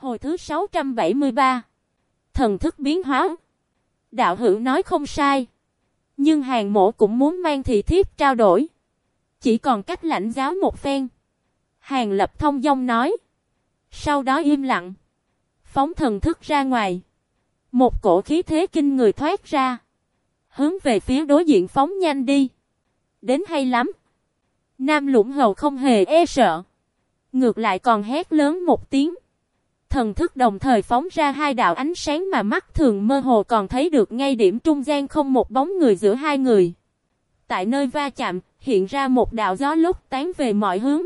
Hồi thứ 673 Thần thức biến hóa Đạo hữu nói không sai. Nhưng hàng mộ cũng muốn mang thị thiếp trao đổi. Chỉ còn cách lãnh giáo một phen. Hàng lập thông dong nói. Sau đó im lặng. Phóng thần thức ra ngoài. Một cổ khí thế kinh người thoát ra. Hướng về phía đối diện phóng nhanh đi. Đến hay lắm. Nam lũng hầu không hề e sợ. Ngược lại còn hét lớn một tiếng. Thần thức đồng thời phóng ra hai đạo ánh sáng mà mắt thường mơ hồ còn thấy được ngay điểm trung gian không một bóng người giữa hai người. Tại nơi va chạm, hiện ra một đạo gió lúc tán về mọi hướng.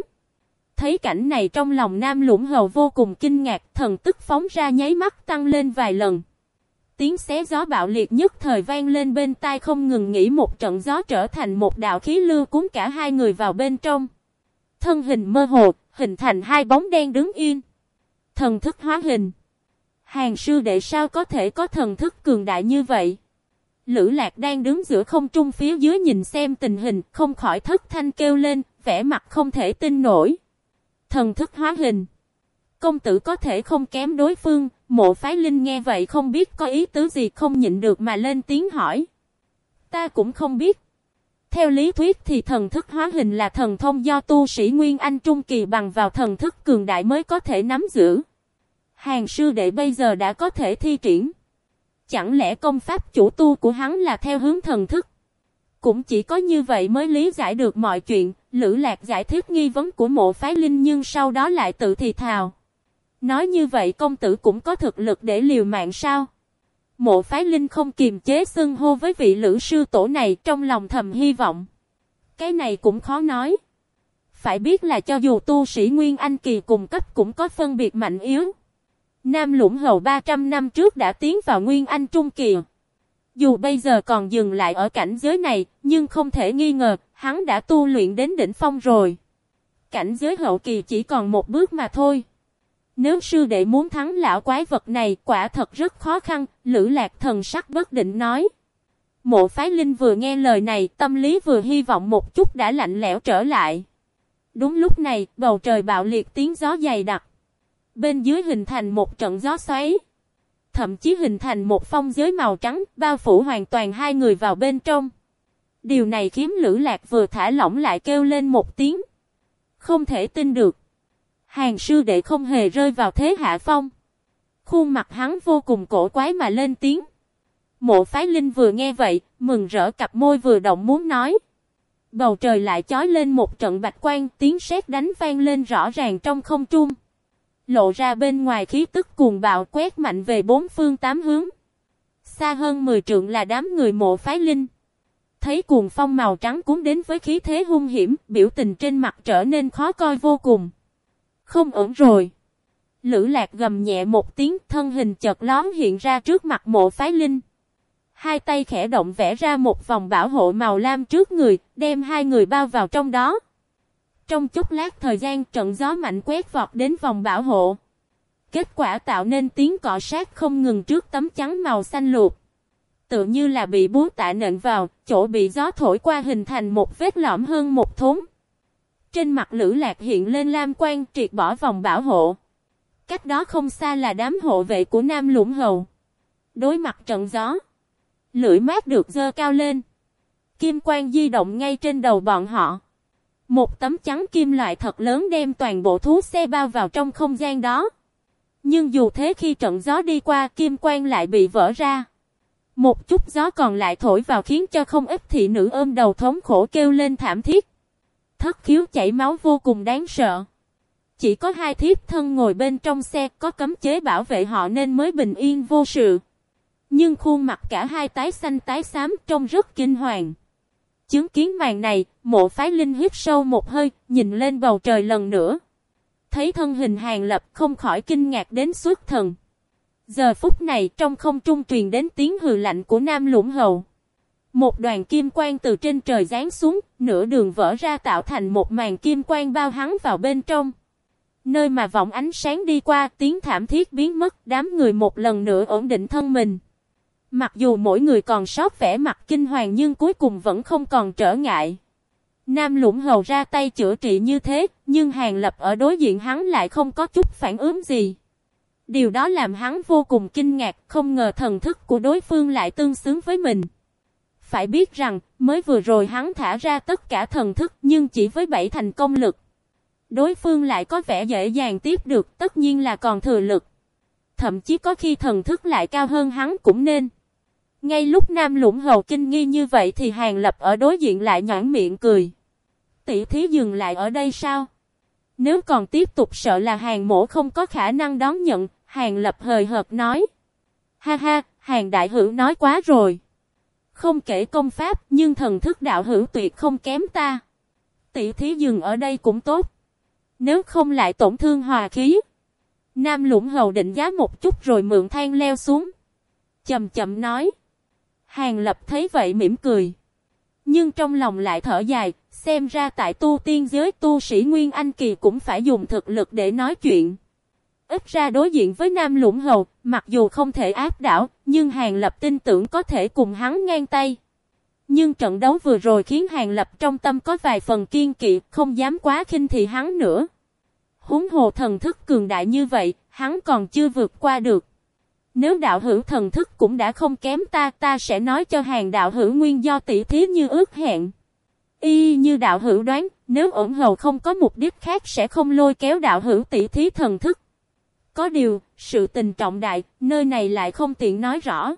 Thấy cảnh này trong lòng nam lũng hầu vô cùng kinh ngạc, thần tức phóng ra nháy mắt tăng lên vài lần. Tiếng xé gió bạo liệt nhất thời vang lên bên tai không ngừng nghỉ một trận gió trở thành một đạo khí lưu cuốn cả hai người vào bên trong. Thân hình mơ hồ, hình thành hai bóng đen đứng yên. Thần thức hóa hình. Hàng sư đệ sao có thể có thần thức cường đại như vậy? Lữ lạc đang đứng giữa không trung phía dưới nhìn xem tình hình, không khỏi thất thanh kêu lên, vẻ mặt không thể tin nổi. Thần thức hóa hình. Công tử có thể không kém đối phương, mộ phái linh nghe vậy không biết có ý tứ gì không nhịn được mà lên tiếng hỏi. Ta cũng không biết. Theo lý thuyết thì thần thức hóa hình là thần thông do tu sĩ Nguyên Anh Trung Kỳ bằng vào thần thức cường đại mới có thể nắm giữ. Hàng sư đệ bây giờ đã có thể thi triển. Chẳng lẽ công pháp chủ tu của hắn là theo hướng thần thức? Cũng chỉ có như vậy mới lý giải được mọi chuyện, Lữ Lạc giải thích nghi vấn của mộ phái linh nhưng sau đó lại tự thì thào. Nói như vậy công tử cũng có thực lực để liều mạng sao? Mộ phái linh không kiềm chế xưng hô với vị lữ sư tổ này trong lòng thầm hy vọng. Cái này cũng khó nói. Phải biết là cho dù tu sĩ Nguyên Anh Kỳ cùng cấp cũng có phân biệt mạnh yếu. Nam Lũng Hầu 300 năm trước đã tiến vào Nguyên Anh Trung Kỳ. Dù bây giờ còn dừng lại ở cảnh giới này, nhưng không thể nghi ngờ, hắn đã tu luyện đến đỉnh phong rồi. Cảnh giới hậu kỳ chỉ còn một bước mà thôi. Nếu sư đệ muốn thắng lão quái vật này quả thật rất khó khăn, Lữ Lạc thần sắc bất định nói. Mộ phái linh vừa nghe lời này, tâm lý vừa hy vọng một chút đã lạnh lẽo trở lại. Đúng lúc này, bầu trời bạo liệt tiếng gió dày đặc. Bên dưới hình thành một trận gió xoáy. Thậm chí hình thành một phong giới màu trắng, bao phủ hoàn toàn hai người vào bên trong. Điều này khiến Lữ Lạc vừa thả lỏng lại kêu lên một tiếng. Không thể tin được. Hàng sư đệ không hề rơi vào thế hạ phong. Khuôn mặt hắn vô cùng cổ quái mà lên tiếng. Mộ phái linh vừa nghe vậy, mừng rỡ cặp môi vừa động muốn nói. Bầu trời lại chói lên một trận bạch quang, tiếng sét đánh vang lên rõ ràng trong không trung. Lộ ra bên ngoài khí tức cuồng bạo quét mạnh về bốn phương tám hướng. Xa hơn 10 trượng là đám người mộ phái linh. Thấy cuồng phong màu trắng cuốn đến với khí thế hung hiểm, biểu tình trên mặt trở nên khó coi vô cùng. Không ổn rồi. Lữ lạc gầm nhẹ một tiếng thân hình chợt lón hiện ra trước mặt mộ phái linh. Hai tay khẽ động vẽ ra một vòng bảo hộ màu lam trước người, đem hai người bao vào trong đó. Trong chút lát thời gian trận gió mạnh quét vọt đến vòng bảo hộ. Kết quả tạo nên tiếng cọ sát không ngừng trước tấm chắn màu xanh lục Tự như là bị búa tạ nện vào, chỗ bị gió thổi qua hình thành một vết lõm hơn một thốn. Trên mặt Lữ Lạc hiện lên lam quan triệt bỏ vòng bảo hộ. Cách đó không xa là đám hộ vệ của Nam Lũng Hầu. Đối mặt trận gió. Lưỡi mát được dơ cao lên. Kim quang di động ngay trên đầu bọn họ. Một tấm trắng kim loại thật lớn đem toàn bộ thú xe bao vào trong không gian đó. Nhưng dù thế khi trận gió đi qua, kim quang lại bị vỡ ra. Một chút gió còn lại thổi vào khiến cho không ít thị nữ ôm đầu thống khổ kêu lên thảm thiết thất khiếu chảy máu vô cùng đáng sợ. Chỉ có hai thiếp thân ngồi bên trong xe có cấm chế bảo vệ họ nên mới bình yên vô sự. Nhưng khuôn mặt cả hai tái xanh tái xám trông rất kinh hoàng. Chứng kiến màn này, mộ phái linh hít sâu một hơi, nhìn lên bầu trời lần nữa. Thấy thân hình hàng lập không khỏi kinh ngạc đến suốt thần. Giờ phút này trong không trung truyền đến tiếng hừ lạnh của nam lũng hầu. Một đoàn kim quang từ trên trời giáng xuống, nửa đường vỡ ra tạo thành một màn kim quang bao hắn vào bên trong. Nơi mà vọng ánh sáng đi qua, tiếng thảm thiết biến mất, đám người một lần nữa ổn định thân mình. Mặc dù mỗi người còn sót vẻ mặt kinh hoàng nhưng cuối cùng vẫn không còn trở ngại. Nam lũng hầu ra tay chữa trị như thế, nhưng hàng lập ở đối diện hắn lại không có chút phản ứng gì. Điều đó làm hắn vô cùng kinh ngạc, không ngờ thần thức của đối phương lại tương xứng với mình. Phải biết rằng, mới vừa rồi hắn thả ra tất cả thần thức nhưng chỉ với bảy thành công lực. Đối phương lại có vẻ dễ dàng tiếp được, tất nhiên là còn thừa lực. Thậm chí có khi thần thức lại cao hơn hắn cũng nên. Ngay lúc Nam Lũng Hầu kinh nghi như vậy thì Hàng Lập ở đối diện lại nhõn miệng cười. Tỷ thí dừng lại ở đây sao? Nếu còn tiếp tục sợ là Hàng Mổ không có khả năng đón nhận, Hàng Lập hời hợt nói. Ha ha, Hàng Đại Hữu nói quá rồi. Không kể công pháp, nhưng thần thức đạo hữu tuyệt không kém ta. Tỷ thí dừng ở đây cũng tốt. Nếu không lại tổn thương hòa khí. Nam Lũng Hầu định giá một chút rồi mượn thang leo xuống. Chậm chậm nói. Hàng lập thấy vậy mỉm cười. Nhưng trong lòng lại thở dài, xem ra tại tu tiên giới tu sĩ Nguyên Anh Kỳ cũng phải dùng thực lực để nói chuyện. Ít ra đối diện với Nam Lũng Hầu, mặc dù không thể áp đảo, nhưng Hàng Lập tin tưởng có thể cùng hắn ngang tay. Nhưng trận đấu vừa rồi khiến Hàng Lập trong tâm có vài phần kiên kỵ, không dám quá khinh thị hắn nữa. Húng hồ thần thức cường đại như vậy, hắn còn chưa vượt qua được. Nếu đạo hữu thần thức cũng đã không kém ta, ta sẽ nói cho hàng đạo hữu nguyên do tỷ thí như ước hẹn. Y như đạo hữu đoán, nếu ổn hầu không có mục đích khác sẽ không lôi kéo đạo hữu tỷ thí thần thức. Có điều, sự tình trọng đại, nơi này lại không tiện nói rõ.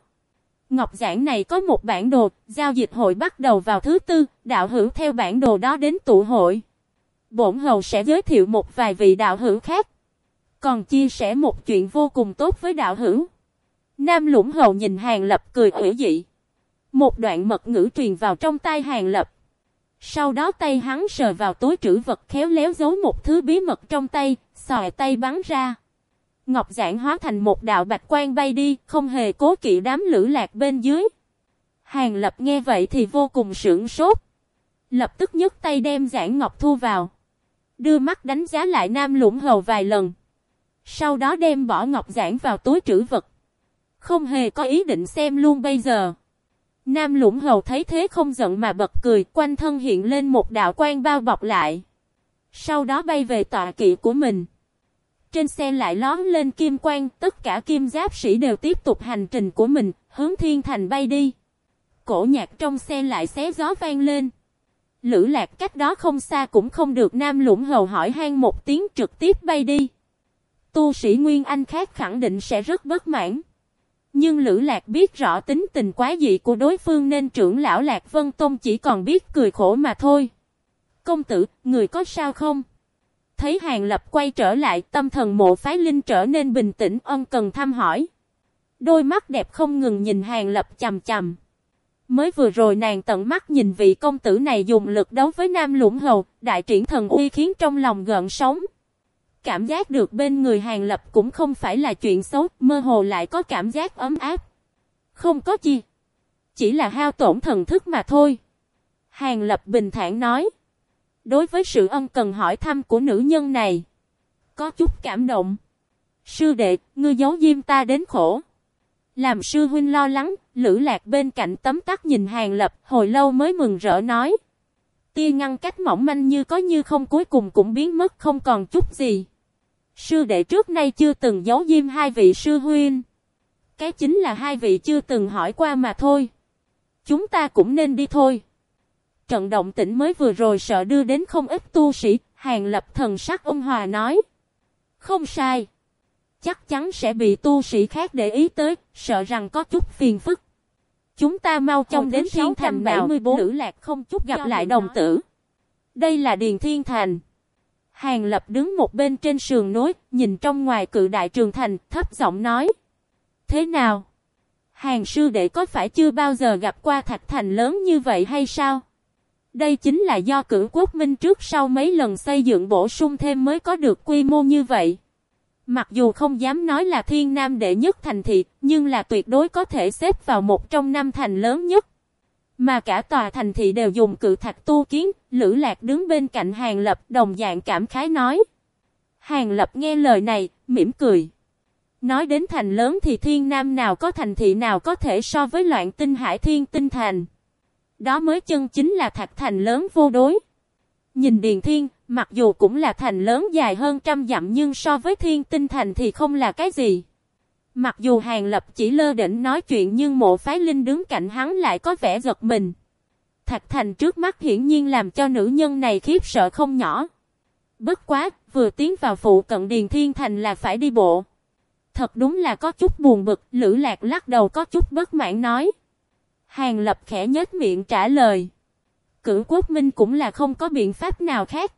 Ngọc giảng này có một bản đồ, giao dịch hội bắt đầu vào thứ tư, đạo hữu theo bản đồ đó đến tụ hội. Bổn hầu sẽ giới thiệu một vài vị đạo hữu khác. Còn chia sẻ một chuyện vô cùng tốt với đạo hữu. Nam lũng hầu nhìn hàng lập cười ủy dị. Một đoạn mật ngữ truyền vào trong tay hàng lập. Sau đó tay hắn sờ vào túi trữ vật khéo léo giấu một thứ bí mật trong tay, xòe tay bắn ra. Ngọc giản hóa thành một đạo bạch quan bay đi, không hề cố kỵ đám lữ lạc bên dưới. Hàng lập nghe vậy thì vô cùng sưởng sốt. Lập tức nhấc tay đem giản ngọc thu vào. Đưa mắt đánh giá lại nam lũng hầu vài lần. Sau đó đem bỏ ngọc giản vào túi trữ vật. Không hề có ý định xem luôn bây giờ. Nam lũng hầu thấy thế không giận mà bật cười, quanh thân hiện lên một đạo quan bao bọc lại. Sau đó bay về tọa kỵ của mình. Trên xe lại lón lên kim quang, tất cả kim giáp sĩ đều tiếp tục hành trình của mình, hướng thiên thành bay đi. Cổ nhạc trong xe lại xé gió vang lên. Lữ lạc cách đó không xa cũng không được Nam Lũng Hầu hỏi han một tiếng trực tiếp bay đi. Tu sĩ Nguyên Anh khác khẳng định sẽ rất bất mãn. Nhưng Lữ Lạc biết rõ tính tình quá dị của đối phương nên trưởng lão Lạc Vân Tôn chỉ còn biết cười khổ mà thôi. Công tử, người có sao không? Thấy Hàng Lập quay trở lại tâm thần mộ phái linh trở nên bình tĩnh ân cần thăm hỏi. Đôi mắt đẹp không ngừng nhìn Hàng Lập chầm chầm. Mới vừa rồi nàng tận mắt nhìn vị công tử này dùng lực đấu với Nam Lũng Hầu, đại triển thần uy khiến trong lòng gợn sóng. Cảm giác được bên người Hàng Lập cũng không phải là chuyện xấu, mơ hồ lại có cảm giác ấm áp. Không có gì. Chỉ là hao tổn thần thức mà thôi. Hàng Lập bình thản nói. Đối với sự ân cần hỏi thăm của nữ nhân này. Có chút cảm động. Sư đệ, ngươi giấu diêm ta đến khổ. Làm sư huynh lo lắng, lữ lạc bên cạnh tấm tắc nhìn hàng lập, hồi lâu mới mừng rỡ nói. Tia ngăn cách mỏng manh như có như không cuối cùng cũng biến mất không còn chút gì. Sư đệ trước nay chưa từng giấu diêm hai vị sư huynh. Cái chính là hai vị chưa từng hỏi qua mà thôi. Chúng ta cũng nên đi thôi. Trận động tĩnh mới vừa rồi sợ đưa đến không ít tu sĩ, hàng lập thần sắc ông Hòa nói. Không sai chắc chắn sẽ bị tu sĩ khác để ý tới, sợ rằng có chút phiền phức. Chúng ta mau chóng đến Thiên Thành 74 nữ lạc không chút gặp lại đồng tử. Đây là Điền Thiên Thành. Hàng Lập đứng một bên trên sườn núi, nhìn trong ngoài cự đại trường thành, thấp giọng nói. Thế nào? Hàng sư đệ có phải chưa bao giờ gặp qua thạch thành lớn như vậy hay sao? Đây chính là do cử quốc minh trước sau mấy lần xây dựng bổ sung thêm mới có được quy mô như vậy. Mặc dù không dám nói là thiên nam đệ nhất thành thị, nhưng là tuyệt đối có thể xếp vào một trong năm thành lớn nhất. Mà cả tòa thành thị đều dùng cự thạch tu kiến, Lữ Lạc đứng bên cạnh Hàng Lập đồng dạng cảm khái nói. Hàng Lập nghe lời này, mỉm cười. Nói đến thành lớn thì thiên nam nào có thành thị nào có thể so với loạn tinh hải thiên tinh thành. Đó mới chân chính là thạch thành lớn vô đối. Nhìn Điền Thiên, Mặc dù cũng là thành lớn dài hơn trăm dặm nhưng so với thiên tinh thành thì không là cái gì. Mặc dù Hàng Lập chỉ lơ đỉnh nói chuyện nhưng mộ phái linh đứng cạnh hắn lại có vẻ giật mình. Thạch thành trước mắt hiển nhiên làm cho nữ nhân này khiếp sợ không nhỏ. Bất quá, vừa tiến vào phụ cận Điền Thiên Thành là phải đi bộ. Thật đúng là có chút buồn bực, Lữ Lạc lắc đầu có chút bất mãn nói. Hàng Lập khẽ nhếch miệng trả lời. Cửu quốc minh cũng là không có biện pháp nào khác.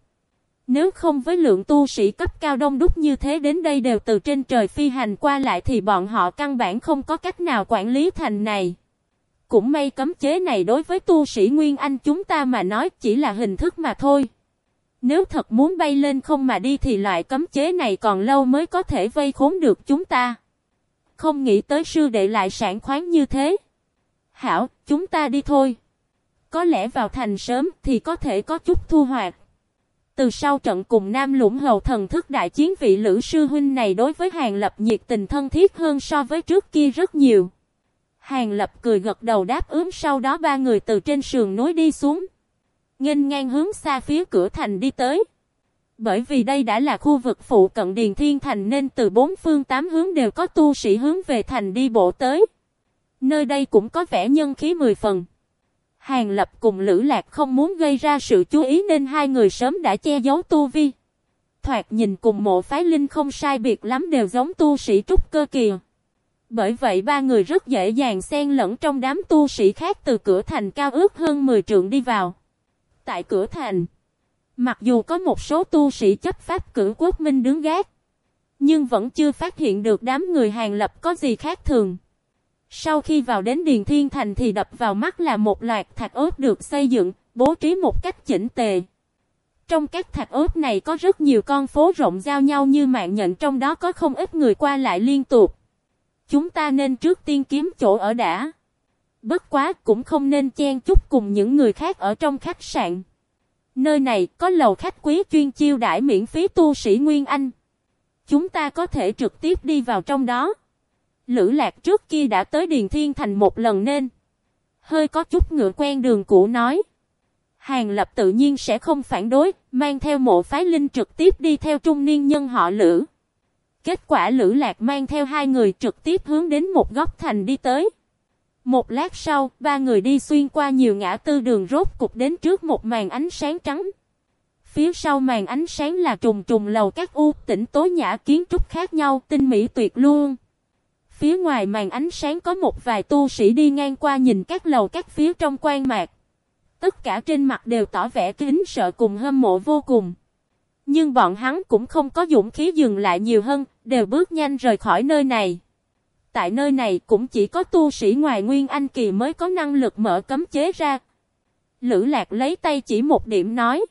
Nếu không với lượng tu sĩ cấp cao đông đúc như thế đến đây đều từ trên trời phi hành qua lại thì bọn họ căn bản không có cách nào quản lý thành này. Cũng may cấm chế này đối với tu sĩ Nguyên Anh chúng ta mà nói chỉ là hình thức mà thôi. Nếu thật muốn bay lên không mà đi thì loại cấm chế này còn lâu mới có thể vây khốn được chúng ta. Không nghĩ tới sư đệ lại sản khoáng như thế. Hảo, chúng ta đi thôi. Có lẽ vào thành sớm thì có thể có chút thu hoạch. Từ sau trận cùng Nam Lũng Hầu thần thức đại chiến vị Lữ sư huynh này đối với Hàng Lập nhiệt tình thân thiết hơn so với trước kia rất nhiều. Hàng Lập cười gật đầu đáp ứng sau đó ba người từ trên sườn núi đi xuống. Nghênh ngang hướng xa phía cửa thành đi tới. Bởi vì đây đã là khu vực phụ cận Điền Thiên Thành nên từ bốn phương tám hướng đều có tu sĩ hướng về thành đi bộ tới. Nơi đây cũng có vẻ nhân khí mười phần. Hàng Lập cùng Lữ Lạc không muốn gây ra sự chú ý nên hai người sớm đã che giấu tu vi. Thoạt nhìn cùng mộ phái linh không sai biệt lắm đều giống tu sĩ trúc cơ kìa. Bởi vậy ba người rất dễ dàng xen lẫn trong đám tu sĩ khác từ cửa thành cao ước hơn 10 trượng đi vào. Tại cửa thành, mặc dù có một số tu sĩ chấp pháp cử quốc minh đứng gác, nhưng vẫn chưa phát hiện được đám người hàng lập có gì khác thường. Sau khi vào đến Điền Thiên Thành thì đập vào mắt là một loạt thạch ốp được xây dựng, bố trí một cách chỉnh tề. Trong các thạch ốp này có rất nhiều con phố rộng giao nhau như mạng nhận trong đó có không ít người qua lại liên tục. Chúng ta nên trước tiên kiếm chỗ ở đã. Bất quá cũng không nên chen chúc cùng những người khác ở trong khách sạn. Nơi này có lầu khách quý chuyên chiêu đãi miễn phí tu sĩ Nguyên Anh. Chúng ta có thể trực tiếp đi vào trong đó. Lữ lạc trước kia đã tới Điền Thiên Thành một lần nên. Hơi có chút ngựa quen đường cũ nói. Hàng lập tự nhiên sẽ không phản đối, mang theo mộ phái linh trực tiếp đi theo trung niên nhân họ Lữ. Kết quả Lữ Lạc mang theo hai người trực tiếp hướng đến một góc thành đi tới. Một lát sau, ba người đi xuyên qua nhiều ngã tư đường rốt cục đến trước một màn ánh sáng trắng. Phía sau màn ánh sáng là trùng trùng lầu các u tỉnh tối nhã kiến trúc khác nhau, tinh mỹ tuyệt luôn. Phía ngoài màn ánh sáng có một vài tu sĩ đi ngang qua nhìn các lầu các phía trong quan mạc. Tất cả trên mặt đều tỏ vẻ kính sợ cùng hâm mộ vô cùng. Nhưng bọn hắn cũng không có dũng khí dừng lại nhiều hơn, đều bước nhanh rời khỏi nơi này. Tại nơi này cũng chỉ có tu sĩ ngoài Nguyên Anh Kỳ mới có năng lực mở cấm chế ra. Lữ Lạc lấy tay chỉ một điểm nói.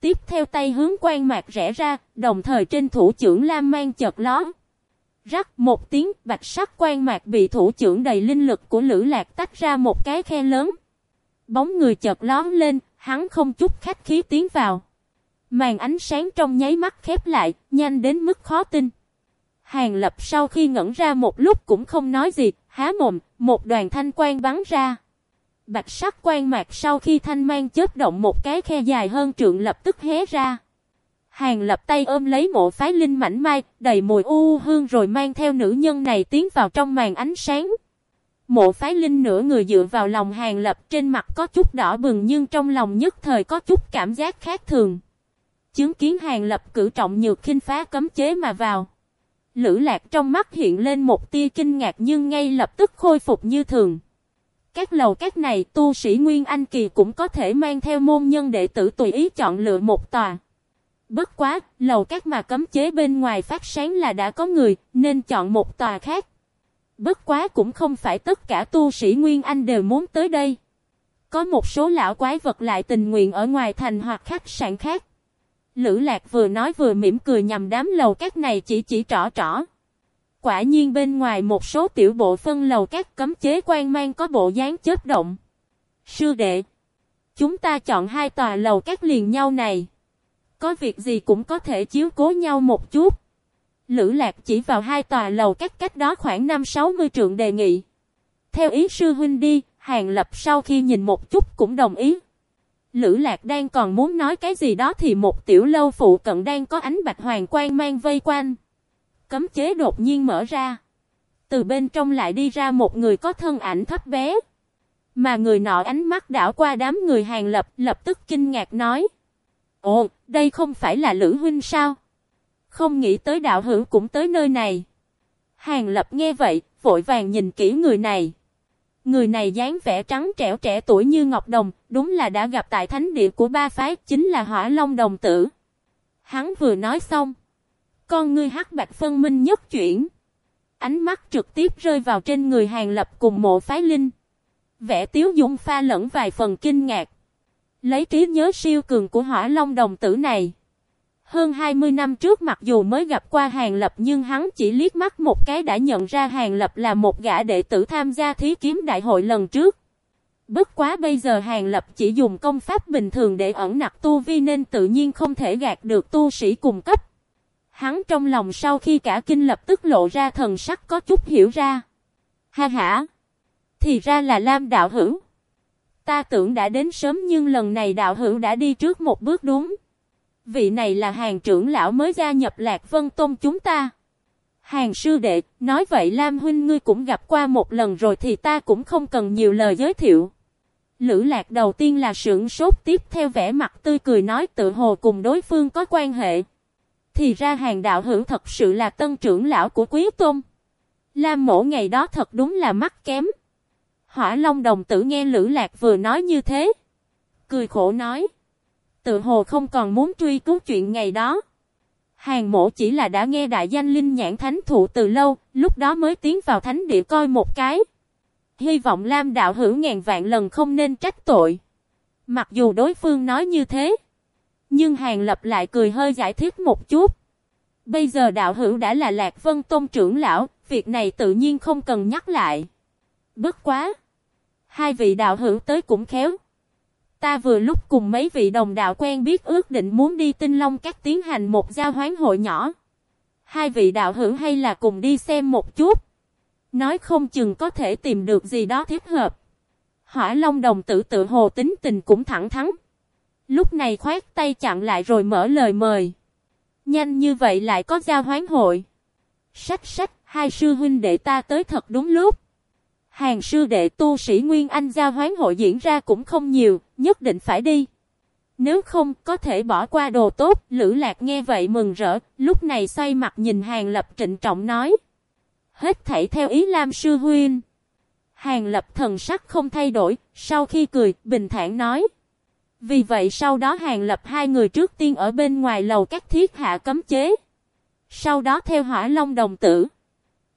Tiếp theo tay hướng quan mạc rẽ ra, đồng thời trên thủ trưởng Lam mang chợt ló. Rắc một tiếng bạch sắc quan mạc bị thủ trưởng đầy linh lực của Lữ Lạc tách ra một cái khe lớn. Bóng người chợt lón lên, hắn không chút khách khí tiến vào. Màn ánh sáng trong nháy mắt khép lại, nhanh đến mức khó tin. Hàng lập sau khi ngẩn ra một lúc cũng không nói gì, há mồm, một đoàn thanh quang bắn ra. Bạch sắc quan mạc sau khi thanh mang chớp động một cái khe dài hơn trượng lập tức hé ra. Hàng lập tay ôm lấy mộ phái linh mảnh mai, đầy mùi u hương rồi mang theo nữ nhân này tiến vào trong màn ánh sáng. Mộ phái linh nửa người dựa vào lòng hàng lập trên mặt có chút đỏ bừng nhưng trong lòng nhất thời có chút cảm giác khác thường. Chứng kiến hàng lập cử trọng nhược khinh phá cấm chế mà vào. Lữ lạc trong mắt hiện lên một tia kinh ngạc nhưng ngay lập tức khôi phục như thường. Các lầu các này tu sĩ Nguyên Anh Kỳ cũng có thể mang theo môn nhân đệ tử tùy ý chọn lựa một tòa. Bất quá, lầu các mà cấm chế bên ngoài phát sáng là đã có người, nên chọn một tòa khác. Bất quá cũng không phải tất cả tu sĩ Nguyên Anh đều muốn tới đây. Có một số lão quái vật lại tình nguyện ở ngoài thành hoặc khách sạn khác. Lữ Lạc vừa nói vừa mỉm cười nhằm đám lầu các này chỉ chỉ trỏ trỏ. Quả nhiên bên ngoài một số tiểu bộ phân lầu các cấm chế quan mang có bộ dáng chớp động. Sư đệ, chúng ta chọn hai tòa lầu các liền nhau này. Có việc gì cũng có thể chiếu cố nhau một chút. Lữ Lạc chỉ vào hai tòa lầu cách cách đó khoảng 5-60 trượng đề nghị. Theo ý sư huynh đi, Hàng Lập sau khi nhìn một chút cũng đồng ý. Lữ Lạc đang còn muốn nói cái gì đó thì một tiểu lâu phụ cận đang có ánh bạch hoàng quang mang vây quanh. Cấm chế đột nhiên mở ra. Từ bên trong lại đi ra một người có thân ảnh thấp bé. Mà người nọ ánh mắt đảo qua đám người hàng lập, lập tức kinh ngạc nói. Ồ, đây không phải là Lữ Huynh sao? Không nghĩ tới đạo hữu cũng tới nơi này. Hàng lập nghe vậy, vội vàng nhìn kỹ người này. Người này dáng vẻ trắng trẻo trẻ tuổi như Ngọc Đồng, đúng là đã gặp tại thánh địa của ba phái, chính là Hỏa Long Đồng Tử. Hắn vừa nói xong. Con ngươi hắc bạch phân minh nhất chuyển. Ánh mắt trực tiếp rơi vào trên người hàng lập cùng mộ phái linh. Vẻ tiếu dung pha lẫn vài phần kinh ngạc. Lấy trí nhớ siêu cường của hỏa long đồng tử này. Hơn 20 năm trước mặc dù mới gặp qua Hàng Lập nhưng hắn chỉ liếc mắt một cái đã nhận ra Hàng Lập là một gã đệ tử tham gia thí kiếm đại hội lần trước. Bất quá bây giờ Hàng Lập chỉ dùng công pháp bình thường để ẩn nặc tu vi nên tự nhiên không thể gạt được tu sĩ cùng cấp. Hắn trong lòng sau khi cả kinh lập tức lộ ra thần sắc có chút hiểu ra. Ha ha! Thì ra là Lam đạo hữu. Ta tưởng đã đến sớm nhưng lần này đạo hữu đã đi trước một bước đúng. Vị này là hàng trưởng lão mới gia nhập Lạc Vân Tôn chúng ta. Hàng sư đệ, nói vậy Lam huynh ngươi cũng gặp qua một lần rồi thì ta cũng không cần nhiều lời giới thiệu. Lữ lạc đầu tiên là sưởng sốt tiếp theo vẻ mặt tươi cười nói tự hồ cùng đối phương có quan hệ. Thì ra hàng đạo hữu thật sự là tân trưởng lão của quý tôn. Lam mổ ngày đó thật đúng là mắt kém. Hỏa Long đồng tử nghe Lữ Lạc vừa nói như thế. Cười khổ nói. Tự hồ không còn muốn truy cứu chuyện ngày đó. Hàng mộ chỉ là đã nghe đại danh linh nhãn thánh thụ từ lâu, lúc đó mới tiến vào thánh địa coi một cái. Hy vọng Lam đạo hữu ngàn vạn lần không nên trách tội. Mặc dù đối phương nói như thế. Nhưng Hàng Lập lại cười hơi giải thích một chút. Bây giờ đạo hữu đã là Lạc Vân Tôn trưởng lão, việc này tự nhiên không cần nhắc lại. Bất quá! Hai vị đạo hữu tới cũng khéo. Ta vừa lúc cùng mấy vị đồng đạo quen biết ước định muốn đi tinh long các tiến hành một giao hoán hội nhỏ. Hai vị đạo hữu hay là cùng đi xem một chút. Nói không chừng có thể tìm được gì đó thích hợp. Hỏa Long đồng tử tự hồ tính tình cũng thẳng thắn. Lúc này khoát tay chặn lại rồi mở lời mời. Nhanh như vậy lại có giao hoán hội. Sách sách, hai sư huynh đệ ta tới thật đúng lúc. Hàng sư đệ tu sĩ Nguyên Anh giao hoán hội diễn ra cũng không nhiều, nhất định phải đi. Nếu không, có thể bỏ qua đồ tốt, Lữ Lạc nghe vậy mừng rỡ, lúc này xoay mặt nhìn Hàng Lập trịnh trọng nói. Hết thảy theo ý Lam Sư Huynh. Hàng Lập thần sắc không thay đổi, sau khi cười, bình thản nói. Vì vậy sau đó Hàng Lập hai người trước tiên ở bên ngoài lầu các thiết hạ cấm chế. Sau đó theo hỏa long đồng tử.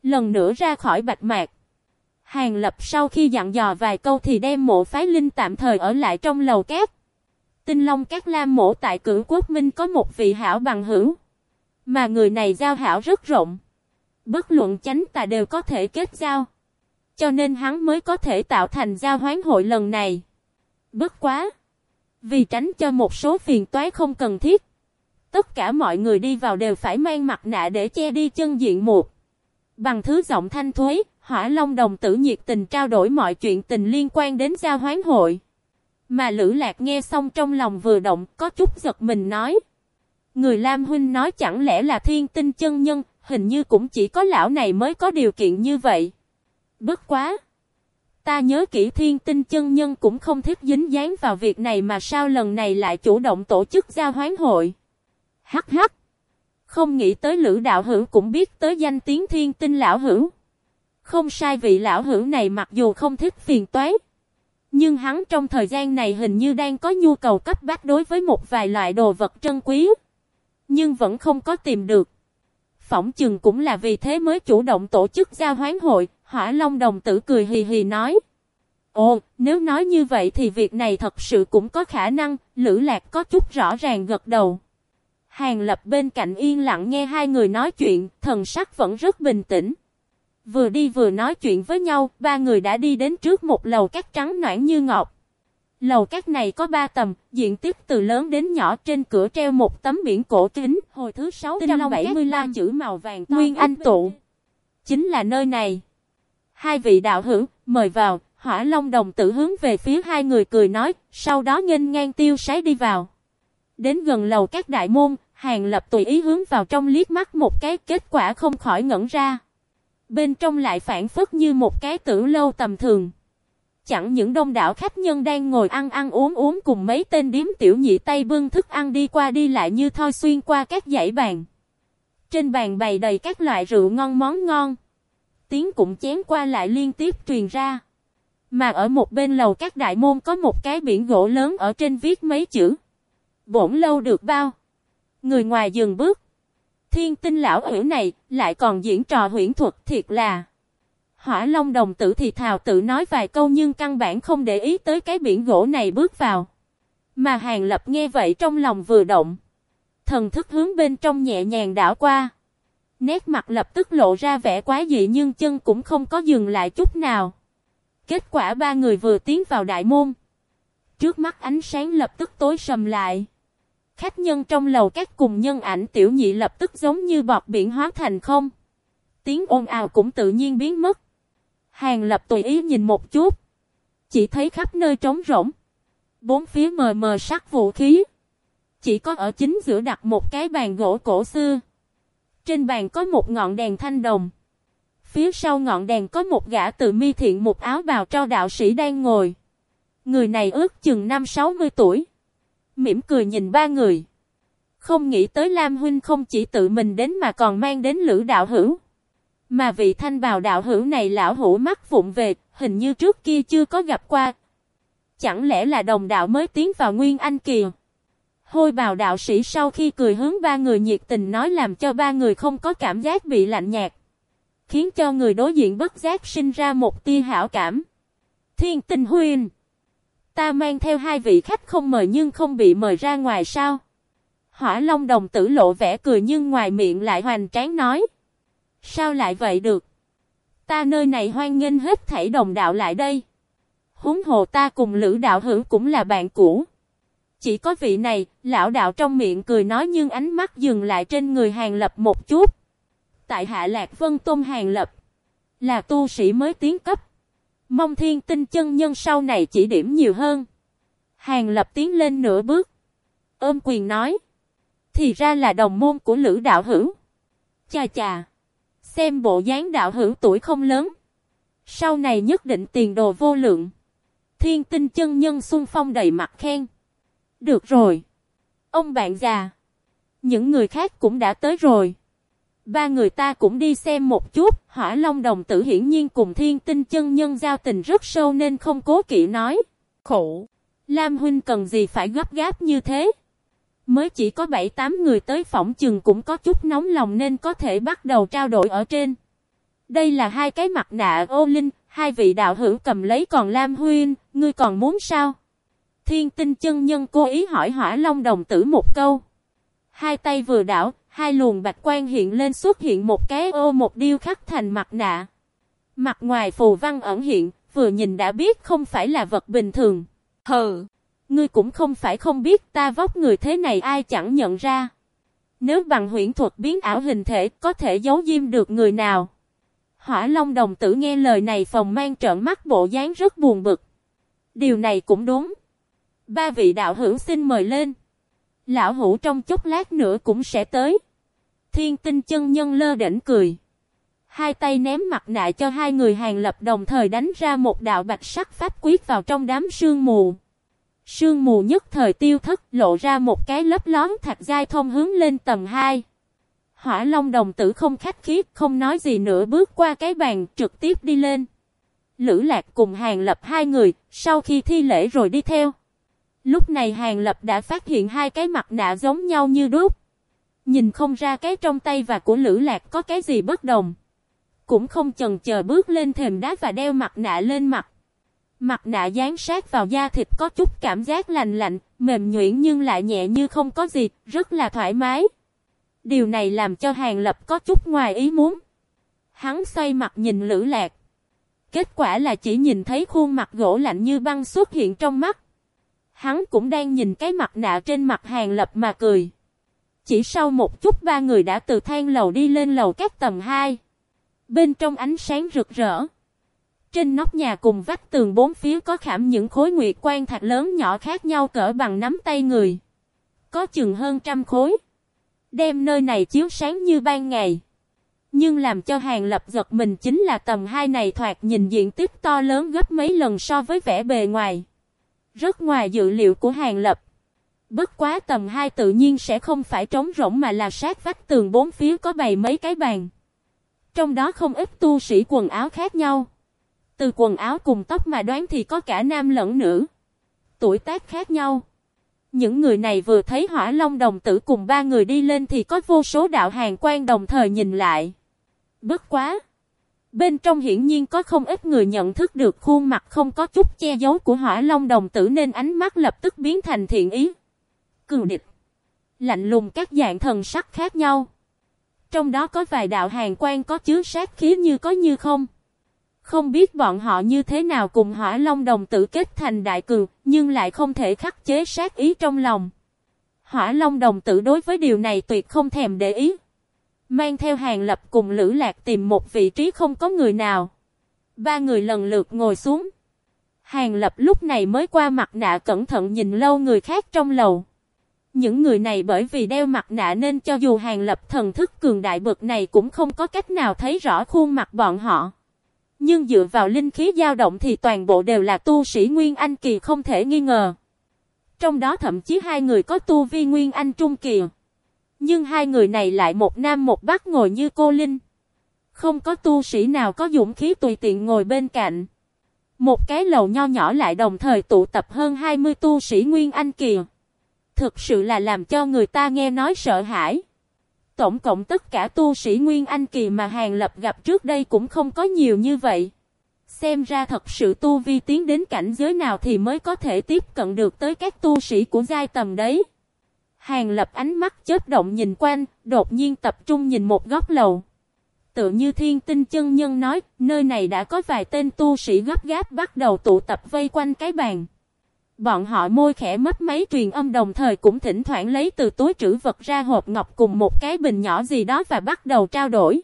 Lần nữa ra khỏi bạch mạc. Hàng Lập sau khi dặn dò vài câu thì đem mộ phái linh tạm thời ở lại trong lầu cát. Tinh Long Cát Lam mộ tại cửu quốc minh có một vị hảo bằng hữu. Mà người này giao hảo rất rộng. Bất luận chánh tà đều có thể kết giao. Cho nên hắn mới có thể tạo thành giao hoán hội lần này. Bất quá. Vì tránh cho một số phiền toái không cần thiết. Tất cả mọi người đi vào đều phải mang mặt nạ để che đi chân diện một. Bằng thứ giọng thanh thuế, Hỏa Long đồng tử nhiệt tình trao đổi mọi chuyện tình liên quan đến giao hoán hội. Mà Lữ Lạc nghe xong trong lòng vừa động, có chút giật mình nói. Người Lam Huynh nói chẳng lẽ là thiên tinh chân nhân, hình như cũng chỉ có lão này mới có điều kiện như vậy. Bất quá! Ta nhớ kỹ thiên tinh chân nhân cũng không thích dính dáng vào việc này mà sao lần này lại chủ động tổ chức giao hoán hội. Hắc hắc! Không nghĩ tới lữ đạo hữu cũng biết tới danh tiếng thiên tinh lão hữu. Không sai vị lão hữu này mặc dù không thích phiền toái. Nhưng hắn trong thời gian này hình như đang có nhu cầu cấp bách đối với một vài loại đồ vật trân quý. Nhưng vẫn không có tìm được. Phỏng chừng cũng là vì thế mới chủ động tổ chức giao hoán hội, hỏa long đồng tử cười hì hì nói. Ồ, nếu nói như vậy thì việc này thật sự cũng có khả năng, Lữ Lạc có chút rõ ràng gật đầu. Hàng lập bên cạnh yên lặng nghe hai người nói chuyện, thần sắc vẫn rất bình tĩnh. Vừa đi vừa nói chuyện với nhau, ba người đã đi đến trước một lầu cát trắng noãn như ngọc. Lầu cát này có ba tầm, diện tích từ lớn đến nhỏ trên cửa treo một tấm biển cổ kính, hồi thứ 675 chữ màu vàng to Nguyên Anh tụ. Chính là nơi này. Hai vị đạo hữu, mời vào, Hỏa Long đồng tử hướng về phía hai người cười nói, sau đó nghênh ngang tiêu sái đi vào. Đến gần lầu các đại môn, Hàng Lập tùy ý hướng vào trong liếc mắt một cái kết quả không khỏi ngẩn ra. Bên trong lại phản phất như một cái tử lâu tầm thường. Chẳng những đông đảo khách nhân đang ngồi ăn ăn uống uống cùng mấy tên điếm tiểu nhị tay bưng thức ăn đi qua đi lại như thoi xuyên qua các dãy bàn. Trên bàn bày đầy các loại rượu ngon món ngon. Tiếng cũng chén qua lại liên tiếp truyền ra. Mà ở một bên lầu các đại môn có một cái biển gỗ lớn ở trên viết mấy chữ. Bổn lâu được bao. Người ngoài dừng bước. Thiên tinh lão hữu này lại còn diễn trò huyễn thuật thiệt là. Hỏa Long đồng tử thì thào tự nói vài câu nhưng căn bản không để ý tới cái biển gỗ này bước vào. Mà Hàng Lập nghe vậy trong lòng vừa động. Thần thức hướng bên trong nhẹ nhàng đảo qua. Nét mặt lập tức lộ ra vẻ quá dị nhưng chân cũng không có dừng lại chút nào. Kết quả ba người vừa tiến vào đại môn. Trước mắt ánh sáng lập tức tối sầm lại. Khách nhân trong lầu các cùng nhân ảnh tiểu nhị lập tức giống như bọt biển hóa thành không. Tiếng ồn ào cũng tự nhiên biến mất. Hàng lập tùy ý nhìn một chút. Chỉ thấy khắp nơi trống rỗng. Bốn phía mờ mờ sắc vũ khí. Chỉ có ở chính giữa đặt một cái bàn gỗ cổ xưa. Trên bàn có một ngọn đèn thanh đồng. Phía sau ngọn đèn có một gã tự mi thiện một áo bào cho đạo sĩ đang ngồi. Người này ước chừng năm 60 tuổi. Mỉm cười nhìn ba người. Không nghĩ tới Lam Huynh không chỉ tự mình đến mà còn mang đến lữ đạo hữu. Mà vị thanh bào đạo hữu này lão hữu mắt vụng về, hình như trước kia chưa có gặp qua. Chẳng lẽ là đồng đạo mới tiến vào Nguyên Anh kìa? Hôi bào đạo sĩ sau khi cười hướng ba người nhiệt tình nói làm cho ba người không có cảm giác bị lạnh nhạt. Khiến cho người đối diện bất giác sinh ra một tia hảo cảm. Thiên tình huynh. Ta mang theo hai vị khách không mời nhưng không bị mời ra ngoài sao? Hỏa Long đồng tử lộ vẻ cười nhưng ngoài miệng lại hoành tráng nói. Sao lại vậy được? Ta nơi này hoan nghênh hết thảy đồng đạo lại đây. Húng hồ ta cùng lữ đạo hữu cũng là bạn cũ. Chỉ có vị này, lão đạo trong miệng cười nói nhưng ánh mắt dừng lại trên người hàng lập một chút. Tại hạ lạc vân tôn hàng lập. Là tu sĩ mới tiến cấp. Mong thiên tinh chân nhân sau này chỉ điểm nhiều hơn. Hàng lập tiến lên nửa bước. Ôm quyền nói. Thì ra là đồng môn của lữ đạo hữu. Chà chà. Xem bộ dáng đạo hữu tuổi không lớn. Sau này nhất định tiền đồ vô lượng. Thiên tinh chân nhân xung phong đầy mặt khen. Được rồi. Ông bạn già. Những người khác cũng đã tới rồi. Ba người ta cũng đi xem một chút. Hỏa Long đồng tử hiển nhiên cùng thiên tinh chân nhân giao tình rất sâu nên không cố kỵ nói. Khổ. Lam huynh cần gì phải gấp gáp như thế? Mới chỉ có 7-8 người tới phỏng chừng cũng có chút nóng lòng nên có thể bắt đầu trao đổi ở trên. Đây là hai cái mặt nạ ô linh, hai vị đạo hữu cầm lấy còn Lam huynh ngươi còn muốn sao? Thiên tinh chân nhân cố ý hỏi hỏa long đồng tử một câu. Hai tay vừa đảo, hai luồng bạch quan hiện lên xuất hiện một cái ô một điêu khắc thành mặt nạ. Mặt ngoài phù văn ẩn hiện, vừa nhìn đã biết không phải là vật bình thường. Hừ! Ngươi cũng không phải không biết ta vóc người thế này ai chẳng nhận ra. Nếu bằng huyễn thuật biến ảo hình thể có thể giấu diêm được người nào. Hỏa Long đồng tử nghe lời này phòng mang trợn mắt bộ dáng rất buồn bực. Điều này cũng đúng. Ba vị đạo hữu xin mời lên. Lão hữu trong chốc lát nữa cũng sẽ tới. Thiên tinh chân nhân lơ đỉnh cười. Hai tay ném mặt nạ cho hai người hàng lập đồng thời đánh ra một đạo bạch sắc pháp quyết vào trong đám sương mù. Sương mù nhất thời tiêu thất lộ ra một cái lớp lón thạch giai thông hướng lên tầng 2. Hỏa Long đồng tử không khách khí, không nói gì nữa bước qua cái bàn trực tiếp đi lên. Lữ Lạc cùng Hàng Lập hai người, sau khi thi lễ rồi đi theo. Lúc này Hàng Lập đã phát hiện hai cái mặt nạ giống nhau như đúc. Nhìn không ra cái trong tay và của Lữ Lạc có cái gì bất đồng. Cũng không chần chờ bước lên thềm đá và đeo mặt nạ lên mặt. Mặt nạ dán sát vào da thịt có chút cảm giác lành lạnh, mềm nhuyễn nhưng lại nhẹ như không có gì, rất là thoải mái. Điều này làm cho Hàng Lập có chút ngoài ý muốn. Hắn xoay mặt nhìn Lữ Lạc. Kết quả là chỉ nhìn thấy khuôn mặt gỗ lạnh như băng xuất hiện trong mắt. Hắn cũng đang nhìn cái mặt nạ trên mặt Hàng Lập mà cười. Chỉ sau một chút ba người đã từ thang lầu đi lên lầu các tầng 2. Bên trong ánh sáng rực rỡ. Trên nóc nhà cùng vách tường bốn phía có khảm những khối nguyệt quan thạch lớn nhỏ khác nhau cỡ bằng nắm tay người. Có chừng hơn trăm khối. Đem nơi này chiếu sáng như ban ngày. Nhưng làm cho hàng lập giật mình chính là tầng 2 này thoạt nhìn diện tích to lớn gấp mấy lần so với vẻ bề ngoài. Rất ngoài dự liệu của hàng lập. Bất quá tầm 2 tự nhiên sẽ không phải trống rỗng mà là sát vách tường bốn phía có bày mấy cái bàn. Trong đó không ít tu sĩ quần áo khác nhau. Từ quần áo cùng tóc mà đoán thì có cả nam lẫn nữ. Tuổi tác khác nhau. Những người này vừa thấy hỏa long đồng tử cùng ba người đi lên thì có vô số đạo hàng quan đồng thời nhìn lại. Bất quá! Bên trong hiển nhiên có không ít người nhận thức được khuôn mặt không có chút che giấu của hỏa long đồng tử nên ánh mắt lập tức biến thành thiện ý. Cường địch. Lạnh lùng các dạng thần sắc khác nhau. Trong đó có vài đạo hàng quan có chứa sát khí như có như không. Không biết bọn họ như thế nào cùng hỏa long đồng tử kết thành đại cường, nhưng lại không thể khắc chế sát ý trong lòng. Hỏa long đồng tử đối với điều này tuyệt không thèm để ý. Mang theo hàng lập cùng lữ lạc tìm một vị trí không có người nào. Ba người lần lượt ngồi xuống. Hàng lập lúc này mới qua mặt nạ cẩn thận nhìn lâu người khác trong lầu. Những người này bởi vì đeo mặt nạ nên cho dù hàng lập thần thức cường đại bực này cũng không có cách nào thấy rõ khuôn mặt bọn họ. Nhưng dựa vào linh khí dao động thì toàn bộ đều là tu sĩ Nguyên Anh Kỳ không thể nghi ngờ. Trong đó thậm chí hai người có tu vi Nguyên Anh Trung Kỳ. Nhưng hai người này lại một nam một bắc ngồi như cô Linh. Không có tu sĩ nào có dũng khí tùy tiện ngồi bên cạnh. Một cái lầu nho nhỏ lại đồng thời tụ tập hơn 20 tu sĩ Nguyên Anh Kỳ. Thực sự là làm cho người ta nghe nói sợ hãi. Tổng cộng tất cả tu sĩ Nguyên Anh Kỳ mà Hàng Lập gặp trước đây cũng không có nhiều như vậy. Xem ra thật sự tu vi tiến đến cảnh giới nào thì mới có thể tiếp cận được tới các tu sĩ của giai tầm đấy. Hàng Lập ánh mắt chớp động nhìn quanh, đột nhiên tập trung nhìn một góc lầu. Tự như thiên tinh chân nhân nói, nơi này đã có vài tên tu sĩ gấp gáp bắt đầu tụ tập vây quanh cái bàn. Bọn họ môi khẽ mất máy truyền âm đồng thời cũng thỉnh thoảng lấy từ túi trữ vật ra hộp ngọc cùng một cái bình nhỏ gì đó và bắt đầu trao đổi.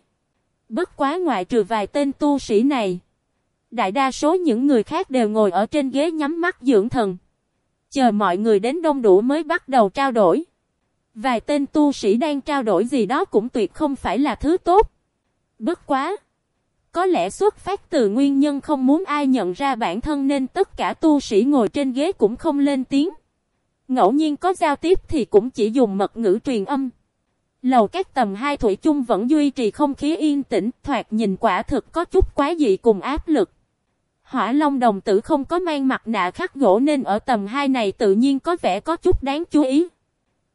Bất quá ngoại trừ vài tên tu sĩ này. Đại đa số những người khác đều ngồi ở trên ghế nhắm mắt dưỡng thần. Chờ mọi người đến đông đủ mới bắt đầu trao đổi. Vài tên tu sĩ đang trao đổi gì đó cũng tuyệt không phải là thứ tốt. Bất quá. Có lẽ xuất phát từ nguyên nhân không muốn ai nhận ra bản thân nên tất cả tu sĩ ngồi trên ghế cũng không lên tiếng. Ngẫu nhiên có giao tiếp thì cũng chỉ dùng mật ngữ truyền âm. Lầu các tầm hai thủy chung vẫn duy trì không khí yên tĩnh, thoạt nhìn quả thực có chút quá dị cùng áp lực. Hỏa Long đồng tử không có mang mặt nạ khắc gỗ nên ở tầm 2 này tự nhiên có vẻ có chút đáng chú ý.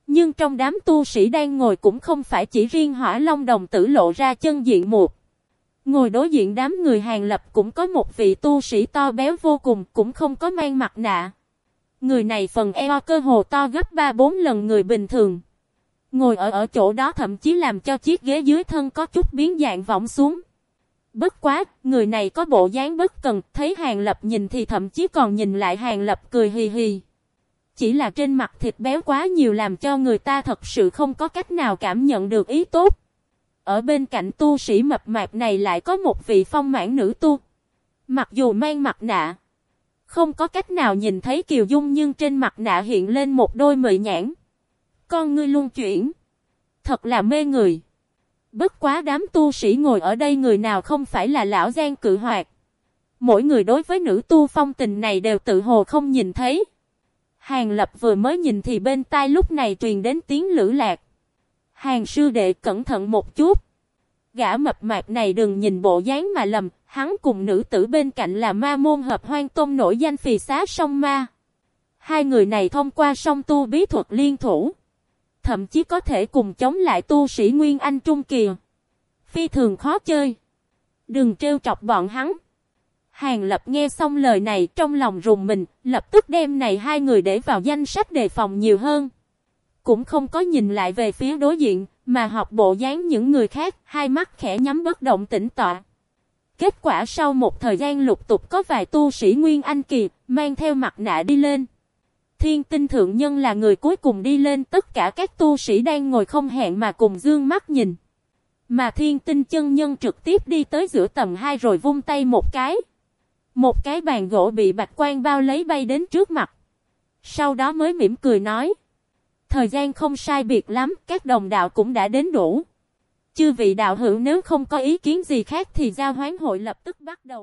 Nhưng trong đám tu sĩ đang ngồi cũng không phải chỉ riêng Hỏa Long đồng tử lộ ra chân diện một. Ngồi đối diện đám người hàng lập cũng có một vị tu sĩ to béo vô cùng cũng không có mang mặt nạ. Người này phần eo cơ hồ to gấp 3-4 lần người bình thường. Ngồi ở ở chỗ đó thậm chí làm cho chiếc ghế dưới thân có chút biến dạng vọng xuống. Bất quá, người này có bộ dáng bất cần, thấy hàng lập nhìn thì thậm chí còn nhìn lại hàng lập cười hì hì. Chỉ là trên mặt thịt béo quá nhiều làm cho người ta thật sự không có cách nào cảm nhận được ý tốt. Ở bên cạnh tu sĩ mập mạp này lại có một vị phong mãn nữ tu. Mặc dù mang mặt nạ, không có cách nào nhìn thấy Kiều Dung nhưng trên mặt nạ hiện lên một đôi mị nhãn. Con ngươi luôn chuyển. Thật là mê người. Bất quá đám tu sĩ ngồi ở đây người nào không phải là lão gian cự hoạt. Mỗi người đối với nữ tu phong tình này đều tự hồ không nhìn thấy. Hàng lập vừa mới nhìn thì bên tai lúc này truyền đến tiếng lữ lạc. Hàng sư đệ cẩn thận một chút. Gã mập mạp này đừng nhìn bộ dáng mà lầm, hắn cùng nữ tử bên cạnh là ma môn hợp hoang tôn nổi danh phì xá sông ma. Hai người này thông qua sông tu bí thuật liên thủ. Thậm chí có thể cùng chống lại tu sĩ Nguyên Anh Trung kiều, Phi thường khó chơi. Đừng trêu chọc bọn hắn. Hàng lập nghe xong lời này trong lòng rùng mình, lập tức đem này hai người để vào danh sách đề phòng nhiều hơn. Cũng không có nhìn lại về phía đối diện, mà học bộ dáng những người khác, hai mắt khẽ nhắm bất động tĩnh tọa. Kết quả sau một thời gian lục tục có vài tu sĩ Nguyên Anh Kỳ, mang theo mặt nạ đi lên. Thiên tinh thượng nhân là người cuối cùng đi lên tất cả các tu sĩ đang ngồi không hẹn mà cùng dương mắt nhìn. Mà thiên tinh chân nhân trực tiếp đi tới giữa tầng 2 rồi vung tay một cái. Một cái bàn gỗ bị bạch quan bao lấy bay đến trước mặt. Sau đó mới mỉm cười nói. Thời gian không sai biệt lắm, các đồng đạo cũng đã đến đủ. Chư vị đạo hữu nếu không có ý kiến gì khác thì giao hoán hội lập tức bắt đầu.